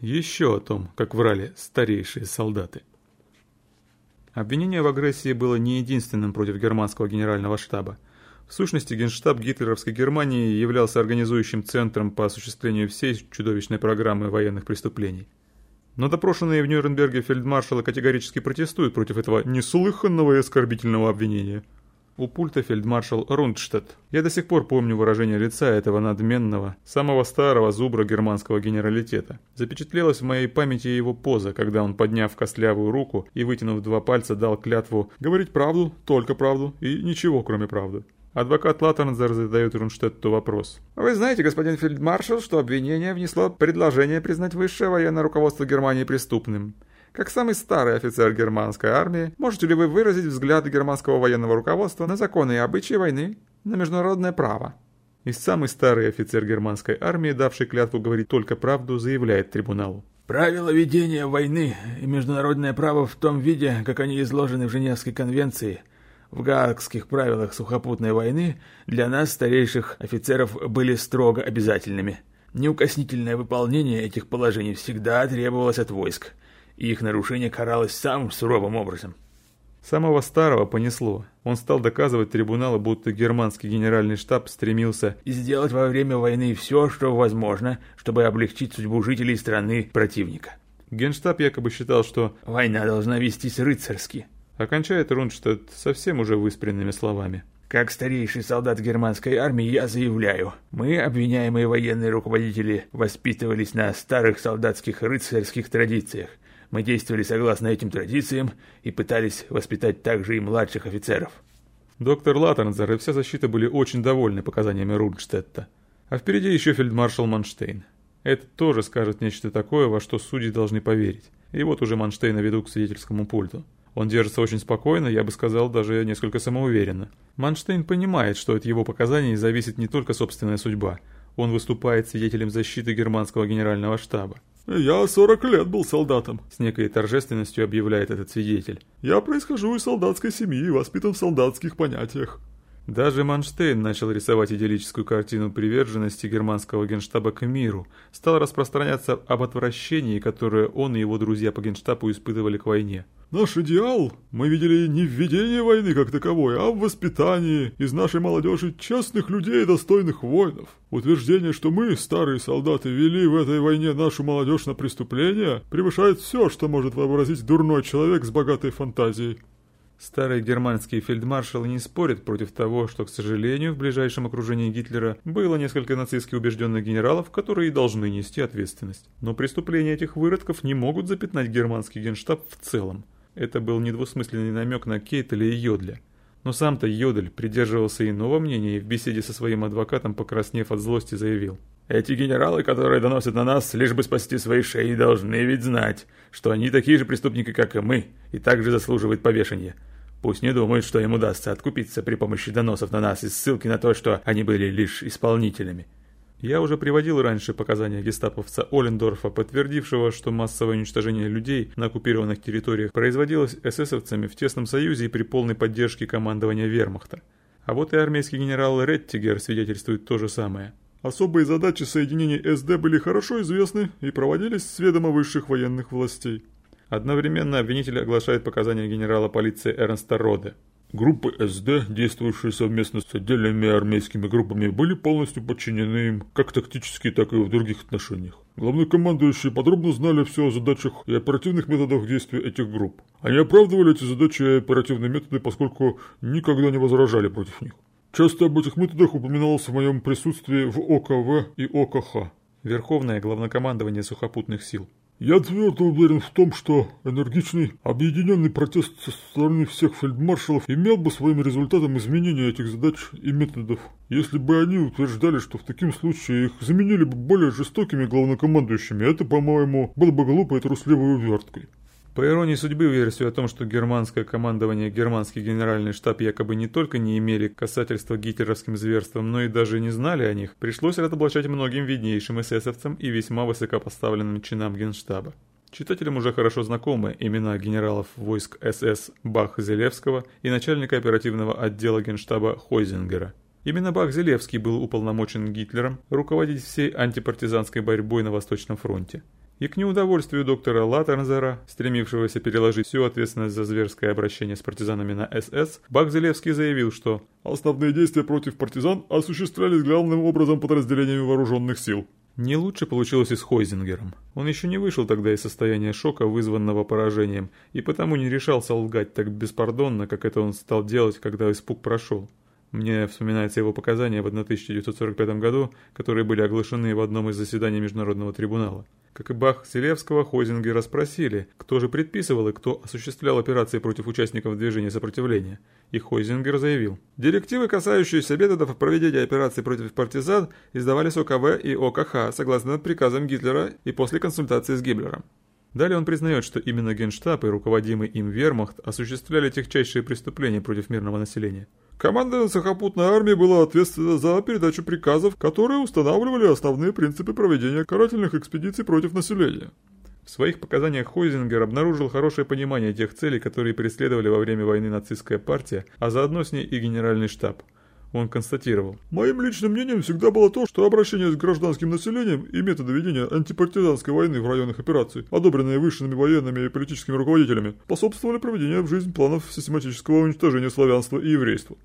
Еще о том, как врали старейшие солдаты. Обвинение в агрессии было не единственным против германского генерального штаба. В сущности, генштаб гитлеровской Германии являлся организующим центром по осуществлению всей чудовищной программы военных преступлений. Но допрошенные в Нюрнберге фельдмаршалы категорически протестуют против этого неслыханного и оскорбительного обвинения – у пульта фельдмаршал Рундштадт. Я до сих пор помню выражение лица этого надменного, самого старого зубра германского генералитета. Запечатлелась в моей памяти его поза, когда он, подняв костлявую руку и вытянув два пальца, дал клятву говорить правду, только правду и ничего, кроме правды. Адвокат Латтернзер задает Рунштетту вопрос. «Вы знаете, господин фельдмаршал, что обвинение внесло предложение признать высшее военное руководство Германии преступным. Как самый старый офицер германской армии, можете ли вы выразить взгляды германского военного руководства на законы и обычаи войны, на международное право? И самый старый офицер германской армии, давший клятву говорить только правду, заявляет трибуналу. Правила ведения войны и международное право в том виде, как они изложены в Женевской конвенции, в Гаагских правилах сухопутной войны, для нас, старейших офицеров, были строго обязательными. Неукоснительное выполнение этих положений всегда требовалось от войск – и их нарушение каралось самым суровым образом. Самого старого понесло. Он стал доказывать трибуналу, будто германский генеральный штаб стремился сделать во время войны все, что возможно, чтобы облегчить судьбу жителей страны противника. Генштаб якобы считал, что «война должна вестись рыцарски». Окончает Рунштадт совсем уже выспренными словами. Как старейший солдат германской армии я заявляю, мы, обвиняемые военные руководители, воспитывались на старых солдатских рыцарских традициях – мы действовали согласно этим традициям и пытались воспитать также и младших офицеров. Доктор Латтернзер и вся защита были очень довольны показаниями Рудштетта. А впереди еще фельдмаршал Манштейн. Этот тоже скажет нечто такое, во что судьи должны поверить. И вот уже Манштейна ведут к свидетельскому пульту. Он держится очень спокойно, я бы сказал, даже несколько самоуверенно. Манштейн понимает, что от его показаний зависит не только собственная судьба. Он выступает свидетелем защиты германского генерального штаба. «Я 40 лет был солдатом», — с некой торжественностью объявляет этот свидетель. «Я происхожу из солдатской семьи и воспитан в солдатских понятиях». Даже Манштейн начал рисовать идиллическую картину приверженности германского генштаба к миру, стал распространяться об отвращении, которое он и его друзья по генштабу испытывали к войне. Наш идеал мы видели не в ведении войны как таковой, а в воспитании из нашей молодежи честных людей достойных воинов. Утверждение, что мы, старые солдаты, вели в этой войне нашу молодежь на преступления, превышает все, что может вообразить дурной человек с богатой фантазией. Старые германские фельдмаршалы не спорят против того, что, к сожалению, в ближайшем окружении Гитлера было несколько нацистски убежденных генералов, которые должны нести ответственность. Но преступления этих выродков не могут запятнать германский генштаб в целом. Это был недвусмысленный намек на Кейтеля и Йодля. Но сам-то Йодель придерживался иного мнения и в беседе со своим адвокатом, покраснев от злости, заявил. «Эти генералы, которые доносят на нас, лишь бы спасти свои шеи, должны ведь знать, что они такие же преступники, как и мы, и также заслуживают повешения. Пусть не думают, что им удастся откупиться при помощи доносов на нас и ссылки на то, что они были лишь исполнителями. Я уже приводил раньше показания гестаповца Олендорфа, подтвердившего, что массовое уничтожение людей на оккупированных территориях производилось эсэсовцами в тесном союзе и при полной поддержке командования вермахта. А вот и армейский генерал Реттигер свидетельствует то же самое. Особые задачи соединений СД были хорошо известны и проводились с ведома высших военных властей. Одновременно обвинитель оглашает показания генерала полиции Эрнста Роде. Группы СД, действующие совместно с отдельными армейскими группами, были полностью подчинены им, как тактически, так и в других отношениях. Главнокомандующие подробно знали все о задачах и оперативных методах действия этих групп. Они оправдывали эти задачи и оперативные методы, поскольку никогда не возражали против них. Часто об этих методах упоминалось в моем присутствии в ОКВ и ОКХ. Верховное главнокомандование сухопутных сил. Я твердо уверен в том, что энергичный, объединенный протест со стороны всех фельдмаршалов имел бы своим результатом изменение этих задач и методов, если бы они утверждали, что в таком случае их заменили бы более жестокими главнокомандующими. Это, по-моему, было бы глупой трусливой уверткой. По иронии судьбы, версию о том, что германское командование, германский генеральный штаб якобы не только не имели касательства гитлеровским зверствам, но и даже не знали о них, пришлось разоблачать многим виднейшим эсэсовцам и весьма высокопоставленным чинам генштаба. Читателям уже хорошо знакомы имена генералов войск СС Бах-Зелевского и начальника оперативного отдела генштаба Хойзингера. Именно Бах-Зелевский был уполномочен Гитлером руководить всей антипартизанской борьбой на Восточном фронте. И к неудовольствию доктора Латтернзера, стремившегося переложить всю ответственность за зверское обращение с партизанами на СС, Бакзелевский заявил, что «Основные действия против партизан осуществлялись главным образом подразделениями вооруженных сил». Не лучше получилось и с Хойзингером. Он еще не вышел тогда из состояния шока, вызванного поражением, и потому не решался лгать так беспардонно, как это он стал делать, когда испуг прошел. Мне вспоминаются его показания в 1945 году, которые были оглашены в одном из заседаний Международного трибунала. Как и Бах Селевского, Хойзингера спросили, кто же предписывал и кто осуществлял операции против участников движения сопротивления. И Хойзингер заявил, «Директивы, касающиеся методов проведения операций против партизан, издавались ОКВ и ОКХ согласно приказам Гитлера и после консультации с Гиблером. Далее он признает, что именно Генштаб и руководимый им вермахт осуществляли техчайшие преступления против мирного населения. Команда сухопутной армии была ответственна за передачу приказов, которые устанавливали основные принципы проведения карательных экспедиций против населения. В своих показаниях Хойзингер обнаружил хорошее понимание тех целей, которые преследовали во время войны нацистская партия, а заодно с ней и генеральный штаб – он констатировал. Моим личным мнением всегда было то, что обращение с гражданским населением и методы ведения антипартизанской войны в районах операций, одобренные высшими военными и политическими руководителями, способствовали проведению в жизнь планов систематического уничтожения славянства и еврейства.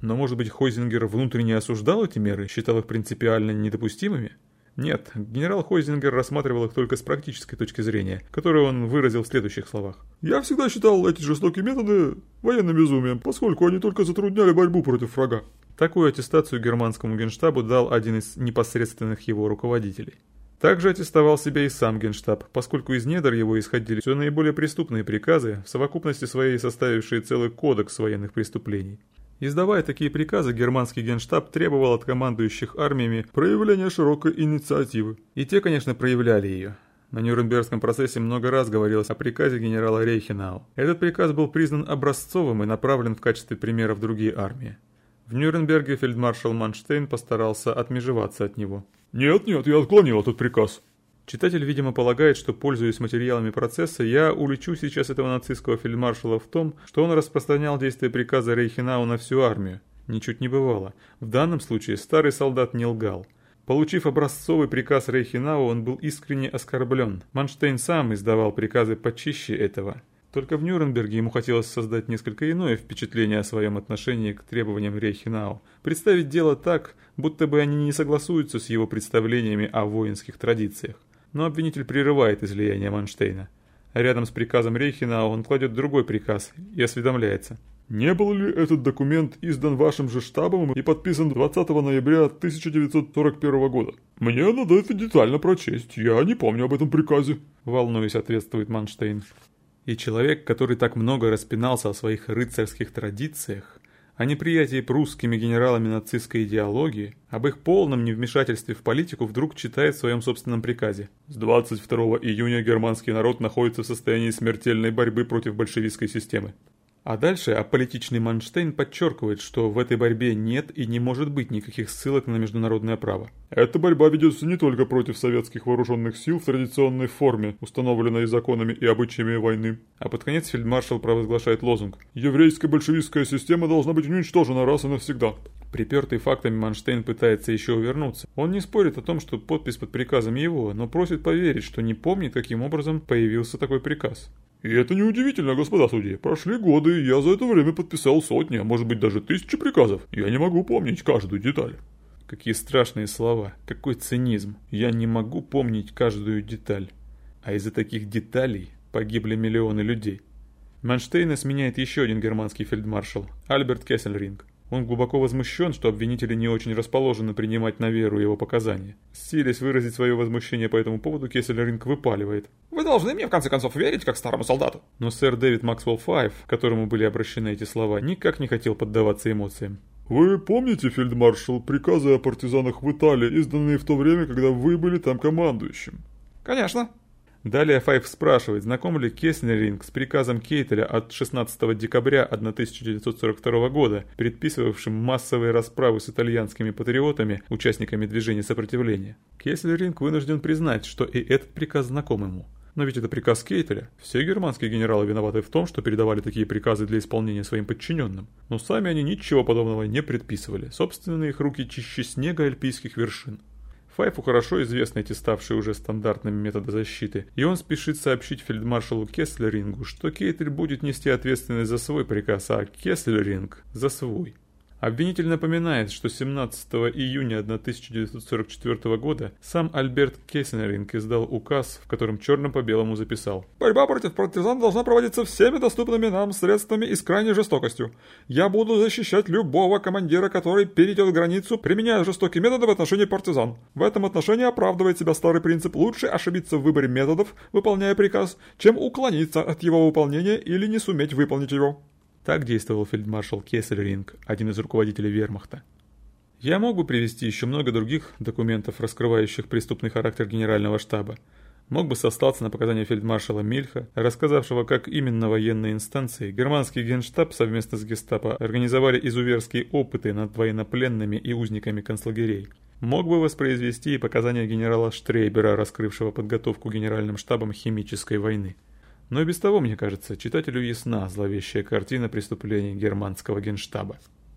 Но может быть Хойзингер внутренне осуждал эти меры, считал их принципиально недопустимыми? Нет, генерал Хойзингер рассматривал их только с практической точки зрения, которую он выразил в следующих словах. «Я всегда считал эти жестокие методы военным безумием, поскольку они только затрудняли борьбу против врага. Такую аттестацию германскому генштабу дал один из непосредственных его руководителей. Также аттестовал себя и сам генштаб, поскольку из недр его исходили все наиболее преступные приказы, в совокупности своей составившие целый кодекс военных преступлений. Издавая такие приказы, германский генштаб требовал от командующих армиями проявления широкой инициативы. И те, конечно, проявляли ее. На Нюрнбергском процессе много раз говорилось о приказе генерала Рейхенау. Этот приказ был признан образцовым и направлен в качестве примера в другие армии. В Нюрнберге фельдмаршал Манштейн постарался отмежеваться от него. «Нет, нет, я отклонил этот приказ». Читатель, видимо, полагает, что, пользуясь материалами процесса, я уличу сейчас этого нацистского фельдмаршала в том, что он распространял действия приказа Рейхенау на всю армию. Ничуть не бывало. В данном случае старый солдат не лгал. Получив образцовый приказ Рейхенау, он был искренне оскорблен. Манштейн сам издавал приказы почище этого. Только в Нюрнберге ему хотелось создать несколько иное впечатление о своем отношении к требованиям Рейхенау, представить дело так, будто бы они не согласуются с его представлениями о воинских традициях. Но обвинитель прерывает излияние Манштейна. Рядом с приказом Рейхенау он кладет другой приказ и осведомляется. Не был ли этот документ издан вашим же штабом и подписан 20 ноября 1941 года? Мне надо это детально прочесть, я не помню об этом приказе. Волнуясь, ответствует Манштейн. И человек, который так много распинался о своих рыцарских традициях, о неприятии прусскими генералами нацистской идеологии, об их полном невмешательстве в политику вдруг читает в своем собственном приказе. С 22 июня германский народ находится в состоянии смертельной борьбы против большевистской системы. А дальше аполитичный Манштейн подчеркивает, что в этой борьбе нет и не может быть никаких ссылок на международное право. Эта борьба ведется не только против советских вооруженных сил в традиционной форме, установленной законами и обычаями войны. А под конец фельдмаршал провозглашает лозунг «Еврейская большевистская система должна быть уничтожена раз и навсегда». Припертый фактами Манштейн пытается еще увернуться. Он не спорит о том, что подпись под приказом его, но просит поверить, что не помнит, каким образом появился такой приказ. И это неудивительно, господа судьи. Прошли годы, и я за это время подписал сотни, а может быть даже тысячи приказов. Я не могу помнить каждую деталь. Какие страшные слова, какой цинизм. Я не могу помнить каждую деталь. А из-за таких деталей погибли миллионы людей. Манштейна сменяет еще один германский фельдмаршал, Альберт Кессельринг. Он глубоко возмущен, что обвинители не очень расположены принимать на веру его показания. Силясь выразить свое возмущение по этому поводу, Кессельринг выпаливает. «Вы должны мне в конце концов верить, как старому солдату». Но сэр Дэвид Максвелл Файв, к которому были обращены эти слова, никак не хотел поддаваться эмоциям. «Вы помните, фельдмаршал, приказы о партизанах в Италии, изданные в то время, когда вы были там командующим?» «Конечно», Далее Файф спрашивает, знаком ли Кеснеринг с приказом Кейтеля от 16 декабря 1942 года, предписывавшим массовые расправы с итальянскими патриотами, участниками движения сопротивления. Кеслеринг вынужден признать, что и этот приказ знаком ему. Но ведь это приказ Кейтеля. Все германские генералы виноваты в том, что передавали такие приказы для исполнения своим подчиненным. Но сами они ничего подобного не предписывали. Собственные их руки чище снега альпийских вершин. Файфу хорошо известны эти ставшие уже стандартными методы защиты, и он спешит сообщить фельдмаршалу Кесслерингу, что Кейтель будет нести ответственность за свой приказ, а Кесслеринг – за свой. Обвинитель напоминает, что 17 июня 1944 года сам Альберт Кессенеринг издал указ, в котором черным по белому записал «Борьба против партизан должна проводиться всеми доступными нам средствами и с крайней жестокостью. Я буду защищать любого командира, который перейдет границу, применяя жестокие методы в отношении партизан. В этом отношении оправдывает себя старый принцип «лучше ошибиться в выборе методов, выполняя приказ, чем уклониться от его выполнения или не суметь выполнить его». Так действовал фельдмаршал Кессельринг, один из руководителей вермахта. Я мог бы привести еще много других документов, раскрывающих преступный характер генерального штаба. Мог бы сослаться на показания фельдмаршала Мильха, рассказавшего, как именно военные инстанции, германский генштаб совместно с гестапо организовали изуверские опыты над военнопленными и узниками концлагерей. Мог бы воспроизвести и показания генерала Штрейбера, раскрывшего подготовку генеральным штабом химической войны. Но и без того, мне кажется, читателю ясна зловещая картина преступлений германского генштаба.